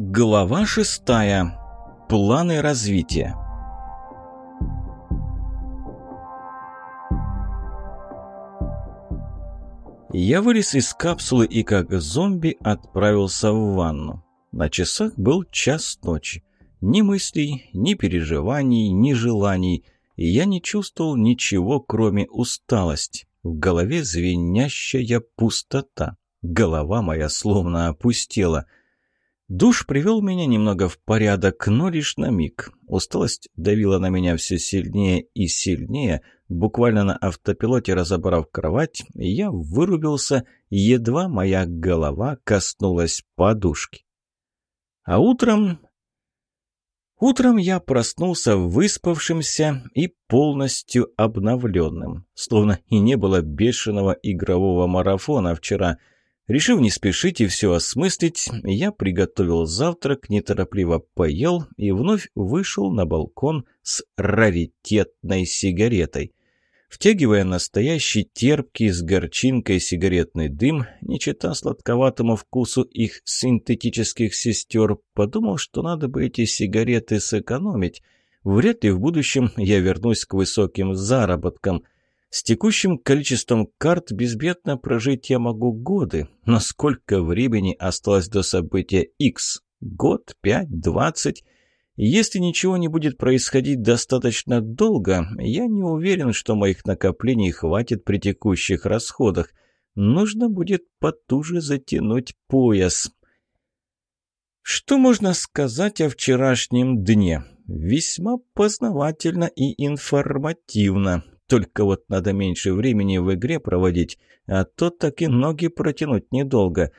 Глава шестая. Планы развития. Я вылез из капсулы и как зомби отправился в ванну. На часах был час ночи. Ни мыслей, ни переживаний, ни желаний. И я не чувствовал ничего, кроме усталости. В голове звенящая пустота. Голова моя словно опустела. Душ привел меня немного в порядок, но лишь на миг. Усталость давила на меня все сильнее и сильнее. Буквально на автопилоте разобрав кровать, я вырубился, едва моя голова коснулась подушки. А утром... Утром я проснулся выспавшимся и полностью обновленным. Словно и не было бешеного игрового марафона вчера — Решив не спешить и все осмыслить, я приготовил завтрак, неторопливо поел и вновь вышел на балкон с раритетной сигаретой. Втягивая настоящий терпкий с горчинкой сигаретный дым, не чита сладковатому вкусу их синтетических сестер, подумал, что надо бы эти сигареты сэкономить. Вряд ли в будущем я вернусь к высоким заработкам – с текущим количеством карт безбедно прожить я могу годы, но сколько времени осталось до события X? Год, пять, двадцать? Если ничего не будет происходить достаточно долго, я не уверен, что моих накоплений хватит при текущих расходах. Нужно будет потуже затянуть пояс. Что можно сказать о вчерашнем дне? Весьма познавательно и информативно. Только вот надо меньше времени в игре проводить, а то так и ноги протянуть недолго.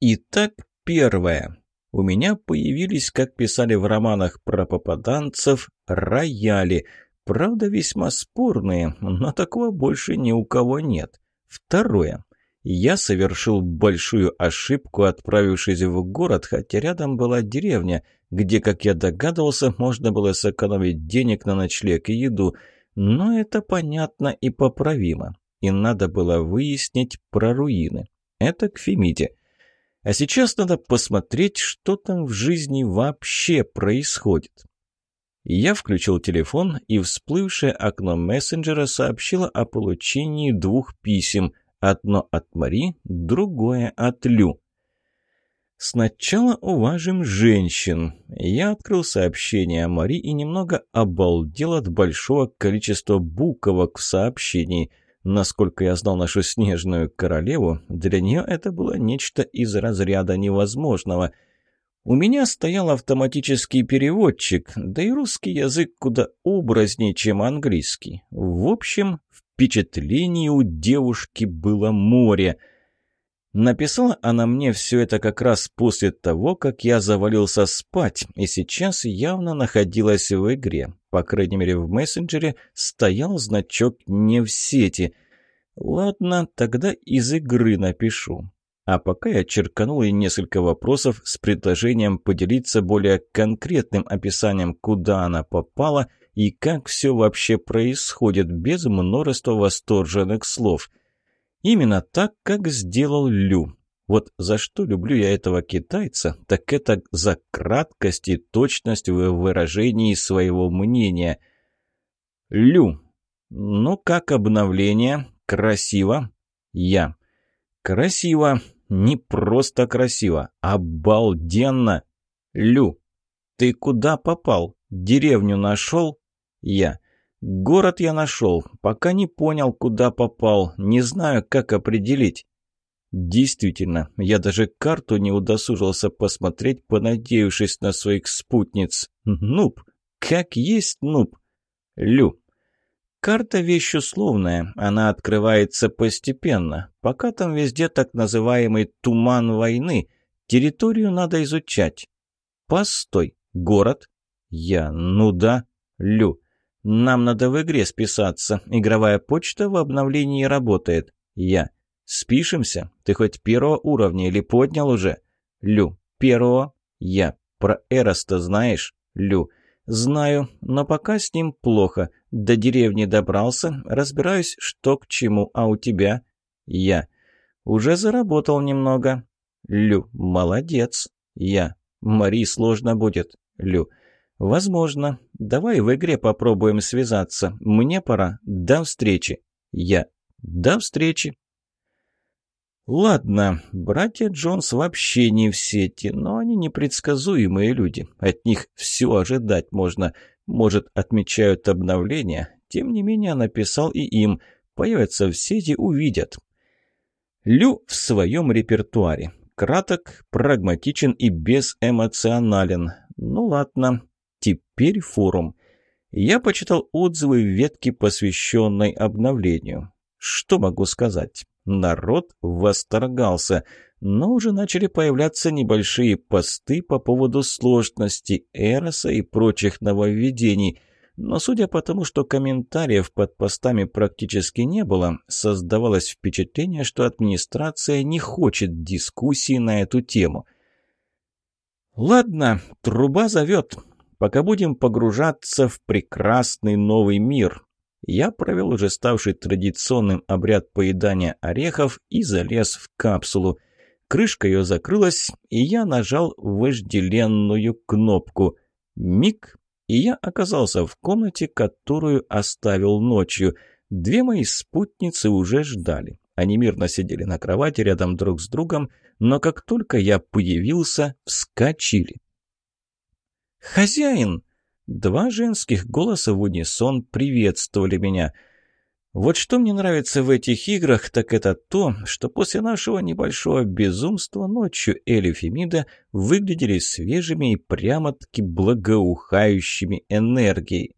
Итак, первое. У меня появились, как писали в романах про попаданцев, рояли. Правда, весьма спорные, но такого больше ни у кого нет. Второе. Я совершил большую ошибку, отправившись в город, хотя рядом была деревня, где, как я догадывался, можно было сэкономить денег на ночлег и еду – но это понятно и поправимо. И надо было выяснить про руины. Это к Фемиде. А сейчас надо посмотреть, что там в жизни вообще происходит. Я включил телефон, и всплывшее окно мессенджера сообщило о получении двух писем. Одно от Мари, другое от Лю. «Сначала уважим женщин». Я открыл сообщение о Мари и немного обалдел от большого количества буковок в сообщении. Насколько я знал нашу снежную королеву, для нее это было нечто из разряда невозможного. У меня стоял автоматический переводчик, да и русский язык куда образнее, чем английский. В общем, впечатлений у девушки было море — Написала она мне все это как раз после того, как я завалился спать, и сейчас явно находилась в игре. По крайней мере, в мессенджере стоял значок «не в сети». Ладно, тогда из игры напишу. А пока я черканул ей несколько вопросов с предложением поделиться более конкретным описанием, куда она попала и как все вообще происходит, без множества восторженных слов – Именно так, как сделал Лю. Вот за что люблю я этого китайца, так это за краткость и точность в выражении своего мнения. Лю. Ну, как обновление? Красиво? Я. Красиво. Не просто красиво. Обалденно. Лю. Ты куда попал? Деревню нашел? Я. Город я нашел, пока не понял, куда попал, не знаю, как определить. Действительно, я даже карту не удосужился посмотреть, понадеявшись на своих спутниц. Нуб, как есть нуб. Лю. Карта вещь условная, она открывается постепенно. Пока там везде так называемый туман войны, территорию надо изучать. Постой, город? Я, ну да. Лю. «Нам надо в игре списаться. Игровая почта в обновлении работает». «Я». «Спишемся? Ты хоть первого уровня или поднял уже?» «Лю». «Первого?» «Я». «Про Эроста знаешь?» «Лю». «Знаю, но пока с ним плохо. До деревни добрался, разбираюсь, что к чему, а у тебя?» «Я». «Уже заработал немного». «Лю». «Молодец». «Я». Мари сложно будет. Лю. Возможно. Давай в игре попробуем связаться. Мне пора. До встречи. Я. До встречи. Ладно, братья Джонс вообще не в сети, но они непредсказуемые люди. От них все ожидать можно. Может, отмечают обновления. Тем не менее, написал и им. Появятся в сети, увидят. Лю в своем репертуаре. Краток, прагматичен и безэмоционален. Ну ладно, теперь форум. Я почитал отзывы в ветке, посвященной обновлению. Что могу сказать? Народ восторгался, но уже начали появляться небольшие посты по поводу сложности Эроса и прочих нововведений. Но судя по тому, что комментариев под постами практически не было, создавалось впечатление, что администрация не хочет дискуссии на эту тему. «Ладно, труба зовет. Пока будем погружаться в прекрасный новый мир я провел уже ставший традиционным обряд поедания орехов и залез в капсулу. Крышка ее закрылась, и я нажал вожделенную кнопку. Миг, и я оказался в комнате, которую оставил ночью. Две мои спутницы уже ждали. Они мирно сидели на кровати рядом друг с другом, но как только я появился, вскочили. «Хозяин!» Два женских голоса в унисон приветствовали меня. Вот что мне нравится в этих играх, так это то, что после нашего небольшого безумства ночью Эль Фемида выглядели свежими и прямо-таки благоухающими энергией.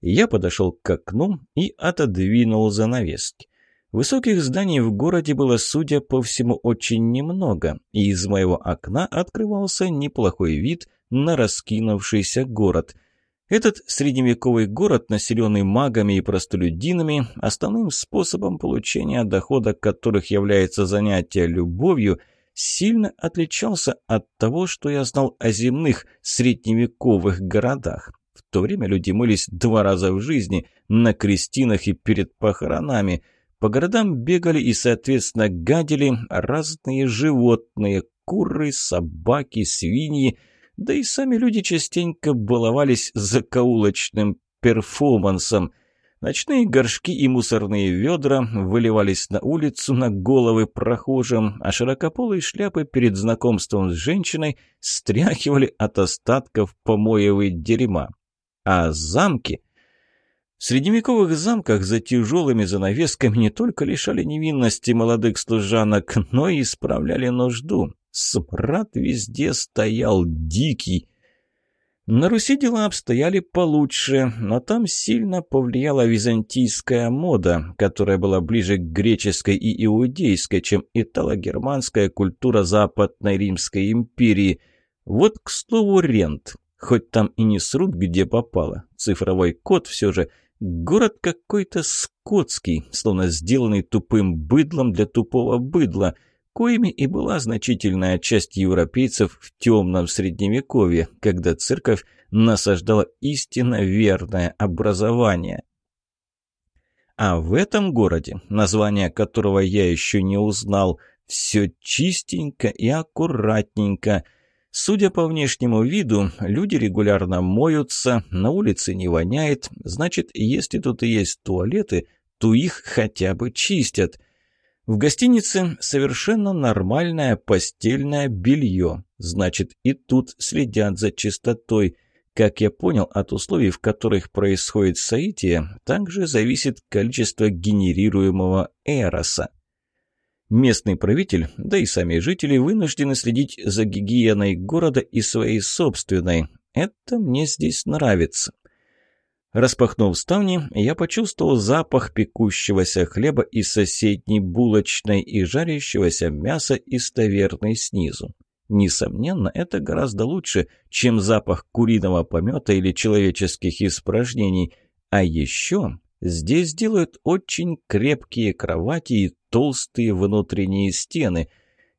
Я подошел к окну и отодвинул занавески. Высоких зданий в городе было, судя по всему, очень немного, и из моего окна открывался неплохой вид на раскинувшийся город – этот средневековый город, населенный магами и простолюдинами, основным способом получения дохода которых является занятие любовью, сильно отличался от того, что я знал о земных средневековых городах. В то время люди мылись два раза в жизни, на крестинах и перед похоронами. По городам бегали и, соответственно, гадили разные животные – куры, собаки, свиньи – да и сами люди частенько баловались закоулочным перформансом. Ночные горшки и мусорные ведра выливались на улицу на головы прохожим, а широкополые шляпы перед знакомством с женщиной стряхивали от остатков помоевой дерьма. А замки... В средневековых замках за тяжелыми занавесками не только лишали невинности молодых служанок, но и исправляли нужду. Смрад везде стоял дикий. На Руси дела обстояли получше, но там сильно повлияла византийская мода, которая была ближе к греческой и иудейской, чем итало-германская культура Западной Римской империи. Вот, к слову, рент. Хоть там и не срут, где попало. Цифровой код все же. Город какой-то скотский, словно сделанный тупым быдлом для тупого быдла – коими и была значительная часть европейцев в темном средневековье, когда церковь насаждала истинно верное образование. А в этом городе, название которого я еще не узнал, все чистенько и аккуратненько. Судя по внешнему виду, люди регулярно моются, на улице не воняет, значит, если тут и есть туалеты, то их хотя бы чистят. В гостинице совершенно нормальное постельное белье. Значит, и тут следят за чистотой. Как я понял, от условий, в которых происходит соитие, также зависит количество генерируемого эроса. Местный правитель, да и сами жители вынуждены следить за гигиеной города и своей собственной. Это мне здесь нравится. Распахнув ставни, я почувствовал запах пекущегося хлеба из соседней булочной и жарящегося мяса из таверны снизу. Несомненно, это гораздо лучше, чем запах куриного помета или человеческих испражнений. А еще здесь делают очень крепкие кровати и толстые внутренние стены.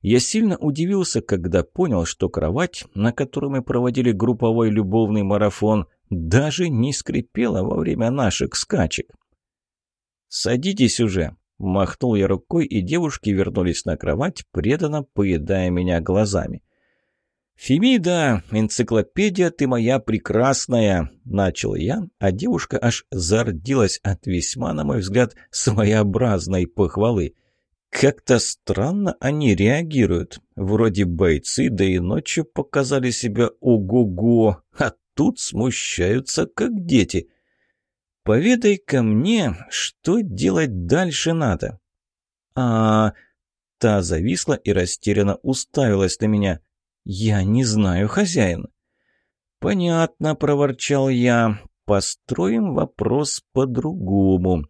Я сильно удивился, когда понял, что кровать, на которой мы проводили групповой любовный марафон – даже не скрипела во время наших скачек. «Садитесь уже!» – махнул я рукой, и девушки вернулись на кровать, преданно поедая меня глазами. «Фемида, энциклопедия ты моя прекрасная!» – начал я, а девушка аж зардилась от весьма, на мой взгляд, своеобразной похвалы. Как-то странно они реагируют. Вроде бойцы, да и ночью показали себя ого-го, а тут смущаются, как дети. «Поведай-ка мне, что делать дальше надо?» «А...» Та зависла и растерянно уставилась на меня – «Я не знаю, хозяин». «Понятно», — проворчал я. «Построим вопрос по-другому.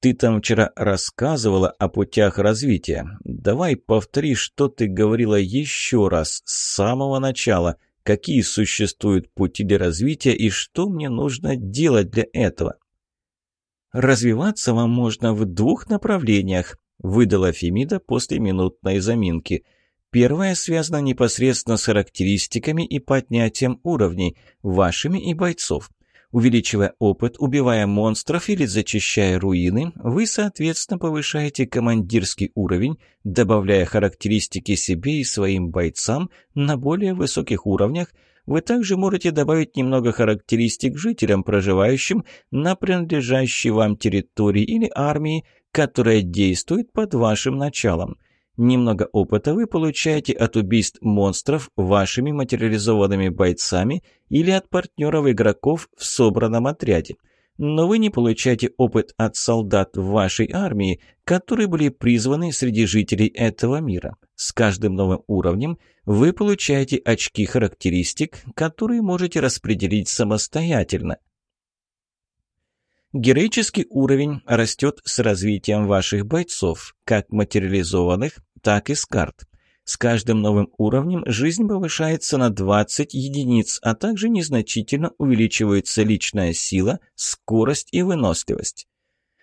Ты там вчера рассказывала о путях развития. Давай повтори, что ты говорила еще раз, с самого начала. Какие существуют пути для развития и что мне нужно делать для этого?» «Развиваться вам можно в двух направлениях», — выдала Фемида после минутной заминки — Первое связано непосредственно с характеристиками и поднятием уровней, вашими и бойцов. Увеличивая опыт, убивая монстров или зачищая руины, вы, соответственно, повышаете командирский уровень, добавляя характеристики себе и своим бойцам на более высоких уровнях. Вы также можете добавить немного характеристик жителям, проживающим на принадлежащей вам территории или армии, которая действует под вашим началом. Немного опыта вы получаете от убийств монстров вашими материализованными бойцами или от партнеров игроков в собранном отряде. Но вы не получаете опыт от солдат вашей армии, которые были призваны среди жителей этого мира. С каждым новым уровнем вы получаете очки характеристик, которые можете распределить самостоятельно. Героический уровень растет с развитием ваших бойцов, как материализованных, так и с карт. С каждым новым уровнем жизнь повышается на 20 единиц, а также незначительно увеличивается личная сила, скорость и выносливость.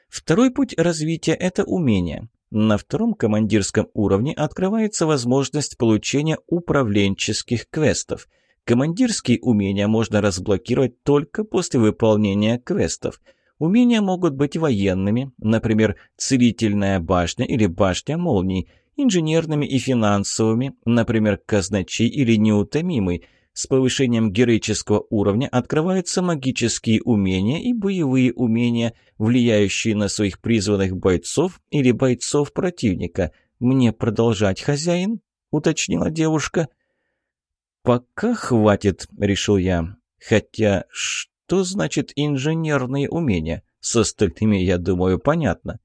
Второй путь развития – это умение. На втором командирском уровне открывается возможность получения управленческих квестов. Командирские умения можно разблокировать только после выполнения квестов – Умения могут быть военными, например, целительная башня или башня молний, инженерными и финансовыми, например, казначей или неутомимый. С повышением героического уровня открываются магические умения и боевые умения, влияющие на своих призванных бойцов или бойцов противника. «Мне продолжать, хозяин?» — уточнила девушка. «Пока хватит», — решил я. «Хотя что значит инженерные умения? С остальными, я думаю, понятно.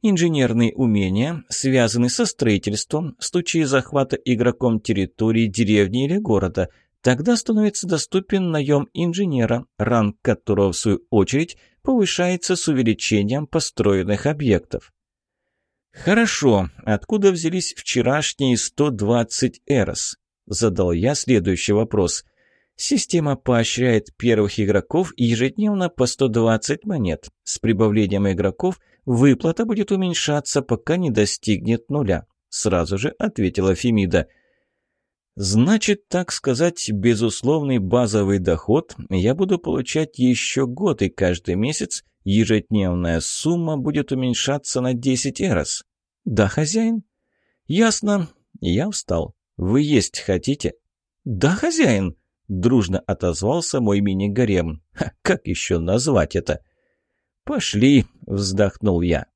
Инженерные умения связаны со строительством, в случае захвата игроком территории, деревни или города. Тогда становится доступен наем инженера, ранг которого, в свою очередь, повышается с увеличением построенных объектов. «Хорошо. Откуда взялись вчерашние 120 эрос?» Задал я следующий вопрос – Система поощряет первых игроков ежедневно по 120 монет. С прибавлением игроков выплата будет уменьшаться, пока не достигнет нуля. Сразу же ответила Фемида. Значит, так сказать, безусловный базовый доход я буду получать еще год, и каждый месяц ежедневная сумма будет уменьшаться на 10 эрос. Да, хозяин? Ясно. Я встал. Вы есть хотите? Да, хозяин. Дружно отозвался мой мини-гарем. Как еще назвать это? «Пошли!» — вздохнул я.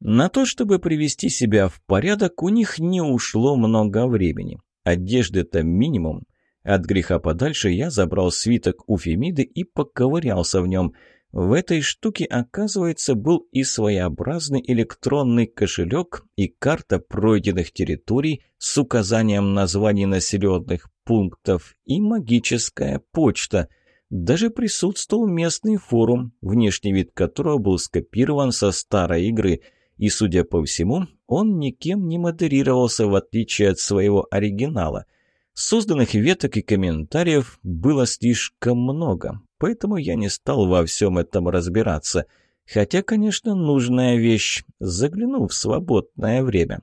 На то, чтобы привести себя в порядок, у них не ушло много времени. Одежды-то минимум. От греха подальше я забрал свиток у Фемиды и поковырялся в нем — в этой штуке, оказывается, был и своеобразный электронный кошелек, и карта пройденных территорий с указанием названий населенных пунктов, и магическая почта. Даже присутствовал местный форум, внешний вид которого был скопирован со старой игры, и, судя по всему, он никем не модерировался, в отличие от своего оригинала – Созданных веток и комментариев было слишком много, поэтому я не стал во всем этом разбираться. Хотя, конечно, нужная вещь, заглянув в свободное время.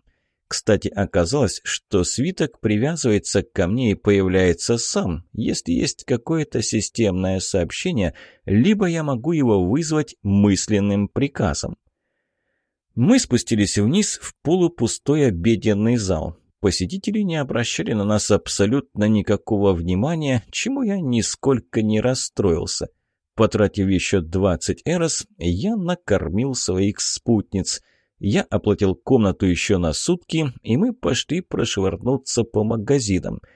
Кстати, оказалось, что свиток привязывается ко мне и появляется сам, если есть какое-то системное сообщение, либо я могу его вызвать мысленным приказом. Мы спустились вниз в полупустой обеденный зал. Посетители не обращали на нас абсолютно никакого внимания, чему я нисколько не расстроился. Потратив еще 20 эрос, я накормил своих спутниц. Я оплатил комнату еще на сутки, и мы пошли прошвырнуться по магазинам –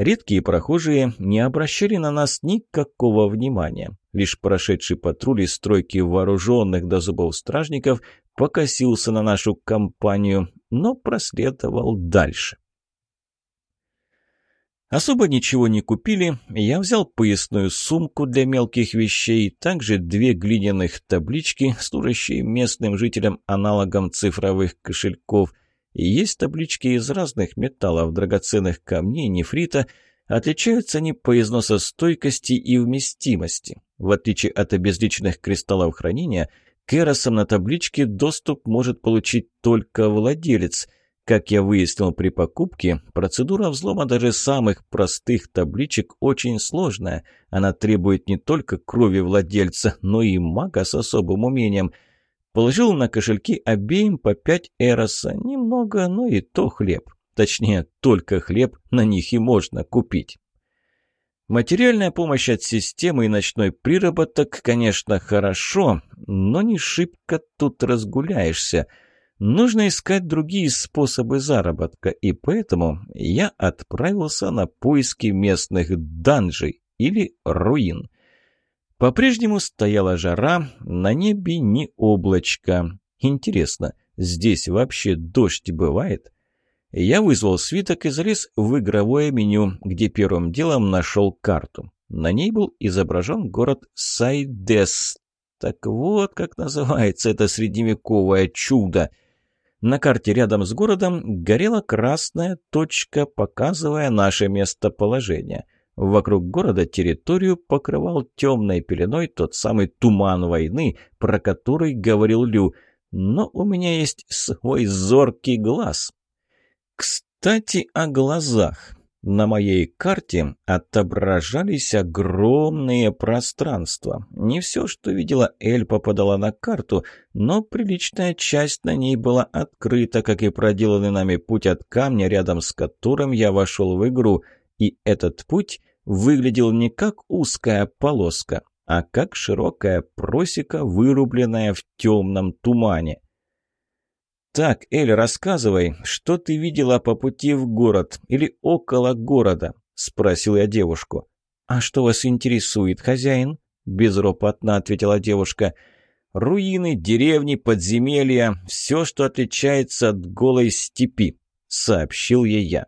Редкие прохожие не обращали на нас никакого внимания. Лишь прошедший патруль из стройки вооруженных до зубов стражников покосился на нашу компанию, но проследовал дальше. Особо ничего не купили, я взял поясную сумку для мелких вещей, также две глиняных таблички, служащие местным жителям аналогом цифровых кошельков, есть таблички из разных металлов, драгоценных камней, нефрита. Отличаются они по износостойкости и вместимости. В отличие от обезличенных кристаллов хранения, к эросам на табличке доступ может получить только владелец. Как я выяснил при покупке, процедура взлома даже самых простых табличек очень сложная. Она требует не только крови владельца, но и мага с особым умением – Положил на кошельки обеим по пять эроса. Немного, но и то хлеб. Точнее, только хлеб на них и можно купить. Материальная помощь от системы и ночной приработок, конечно, хорошо, но не шибко тут разгуляешься. Нужно искать другие способы заработка, и поэтому я отправился на поиски местных данжей или руин. По-прежнему стояла жара, на небе ни облачко. Интересно, здесь вообще дождь бывает? Я вызвал свиток и залез в игровое меню, где первым делом нашел карту. На ней был изображен город Сайдес. Так вот, как называется это средневековое чудо. На карте рядом с городом горела красная точка, показывая наше местоположение – Вокруг города территорию покрывал темной пеленой тот самый туман войны, про который говорил Лю. Но у меня есть свой зоркий глаз. Кстати, о глазах. На моей карте отображались огромные пространства. Не все, что видела Эль, попадало на карту, но приличная часть на ней была открыта, как и проделанный нами путь от камня, рядом с которым я вошел в игру. И этот путь выглядел не как узкая полоска, а как широкая просека, вырубленная в темном тумане. «Так, Эль, рассказывай, что ты видела по пути в город или около города?» – спросил я девушку. «А что вас интересует, хозяин?» – безропотно ответила девушка. «Руины, деревни, подземелья – все, что отличается от голой степи», – сообщил ей я.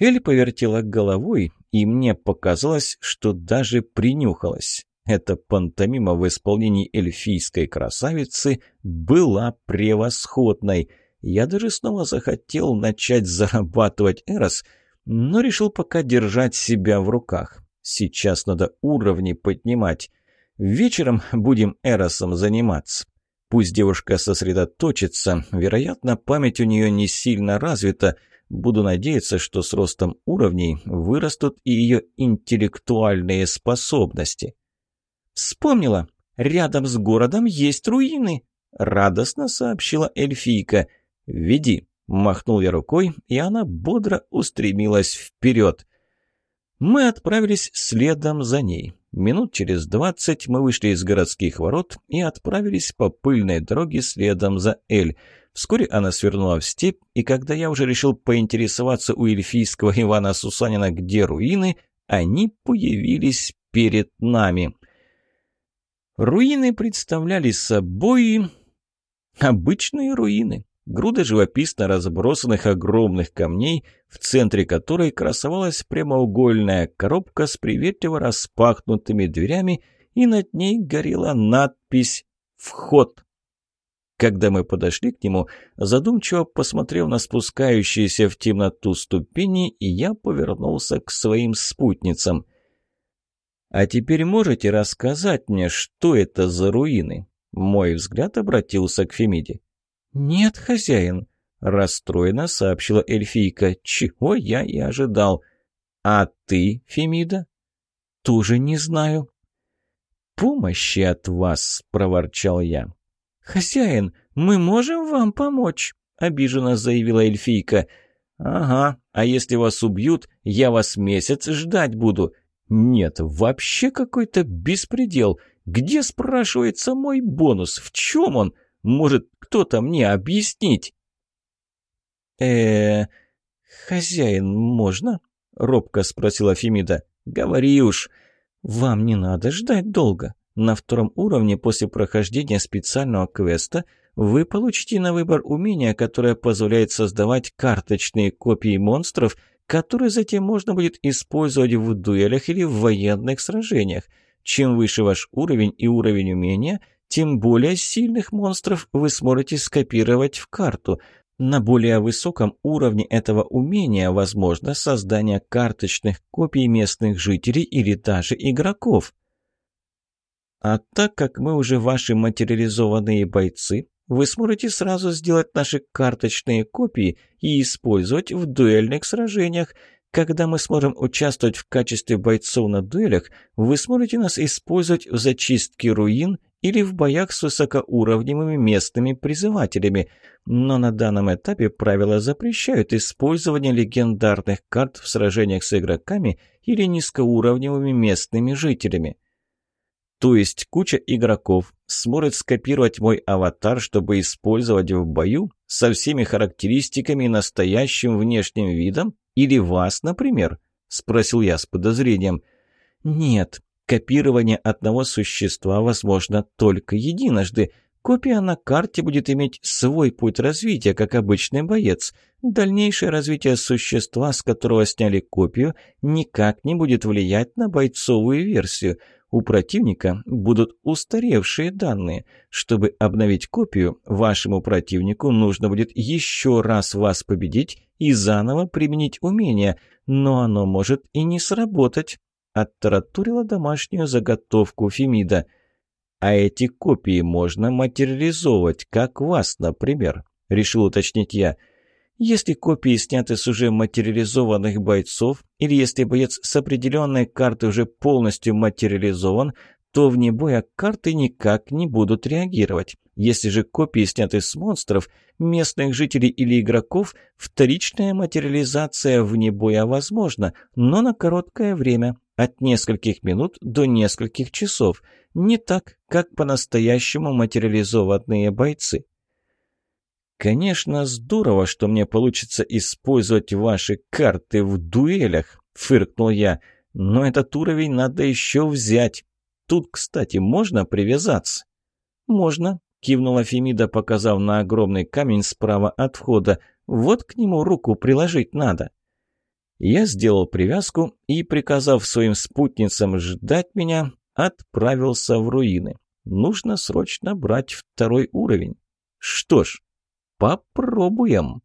Эль повертела головой, и мне показалось, что даже принюхалась. Эта пантомима в исполнении эльфийской красавицы была превосходной. Я даже снова захотел начать зарабатывать Эрос, но решил пока держать себя в руках. Сейчас надо уровни поднимать. Вечером будем Эросом заниматься. Пусть девушка сосредоточится, вероятно, память у нее не сильно развита, Буду надеяться, что с ростом уровней вырастут и ее интеллектуальные способности. «Вспомнила! Рядом с городом есть руины!» — радостно сообщила эльфийка. «Веди!» — махнул я рукой, и она бодро устремилась вперед. Мы отправились следом за ней. Минут через двадцать мы вышли из городских ворот и отправились по пыльной дороге следом за Эль — Вскоре она свернула в степь, и когда я уже решил поинтересоваться у эльфийского Ивана Сусанина, где руины, они появились перед нами. Руины представляли собой обычные руины. Груда живописно разбросанных огромных камней, в центре которой красовалась прямоугольная коробка с приветливо распахнутыми дверями, и над ней горела надпись «Вход». Когда мы подошли к нему, задумчиво посмотрел на спускающиеся в темноту ступени, и я повернулся к своим спутницам. «А теперь можете рассказать мне, что это за руины?» Мой взгляд обратился к Фемиде. «Нет, хозяин», — расстроенно сообщила эльфийка, чего я и ожидал. «А ты, Фемида?» «Тоже не знаю». «Помощи от вас», — проворчал я. «Хозяин, мы можем вам помочь?» — обиженно заявила эльфийка. «Ага, а если вас убьют, я вас месяц ждать буду». «Нет, вообще какой-то беспредел. Где, спрашивается, мой бонус? В чем он? Может, кто-то мне объяснить?» э хозяин, можно?» — робко спросила Фемида. «Говори уж. Вам не надо ждать долго. На втором уровне после прохождения специального квеста вы получите на выбор умение, которое позволяет создавать карточные копии монстров, которые затем можно будет использовать в дуэлях или в военных сражениях. Чем выше ваш уровень и уровень умения, тем более сильных монстров вы сможете скопировать в карту. На более высоком уровне этого умения возможно создание карточных копий местных жителей или даже игроков. А так как мы уже ваши материализованные бойцы, вы сможете сразу сделать наши карточные копии и использовать в дуэльных сражениях. Когда мы сможем участвовать в качестве бойцов на дуэлях, вы сможете нас использовать в зачистке руин или в боях с высокоуровневыми местными призывателями. Но на данном этапе правила запрещают использование легендарных карт в сражениях с игроками или низкоуровневыми местными жителями. То есть куча игроков сможет скопировать мой аватар, чтобы использовать в бою со всеми характеристиками и настоящим внешним видом? Или вас, например?» – спросил я с подозрением. «Нет, копирование одного существа возможно только единожды. Копия на карте будет иметь свой путь развития, как обычный боец. Дальнейшее развитие существа, с которого сняли копию, никак не будет влиять на бойцовую версию». У противника будут устаревшие данные. Чтобы обновить копию, вашему противнику нужно будет еще раз вас победить и заново применить умение, но оно может и не сработать. Оттаратурила домашнюю заготовку Фемида. А эти копии можно материализовывать, как вас, например, решил уточнить я – если копии сняты с уже материализованных бойцов, или если боец с определенной карты уже полностью материализован, то вне боя карты никак не будут реагировать. Если же копии сняты с монстров, местных жителей или игроков, вторичная материализация вне боя возможна, но на короткое время, от нескольких минут до нескольких часов. Не так, как по-настоящему материализованные бойцы. «Конечно, здорово, что мне получится использовать ваши карты в дуэлях», — фыркнул я. «Но этот уровень надо еще взять. Тут, кстати, можно привязаться?» «Можно», — кивнула Фемида, показав на огромный камень справа от входа. «Вот к нему руку приложить надо». Я сделал привязку и, приказав своим спутницам ждать меня, отправился в руины. Нужно срочно брать второй уровень. Что ж, Попробуем.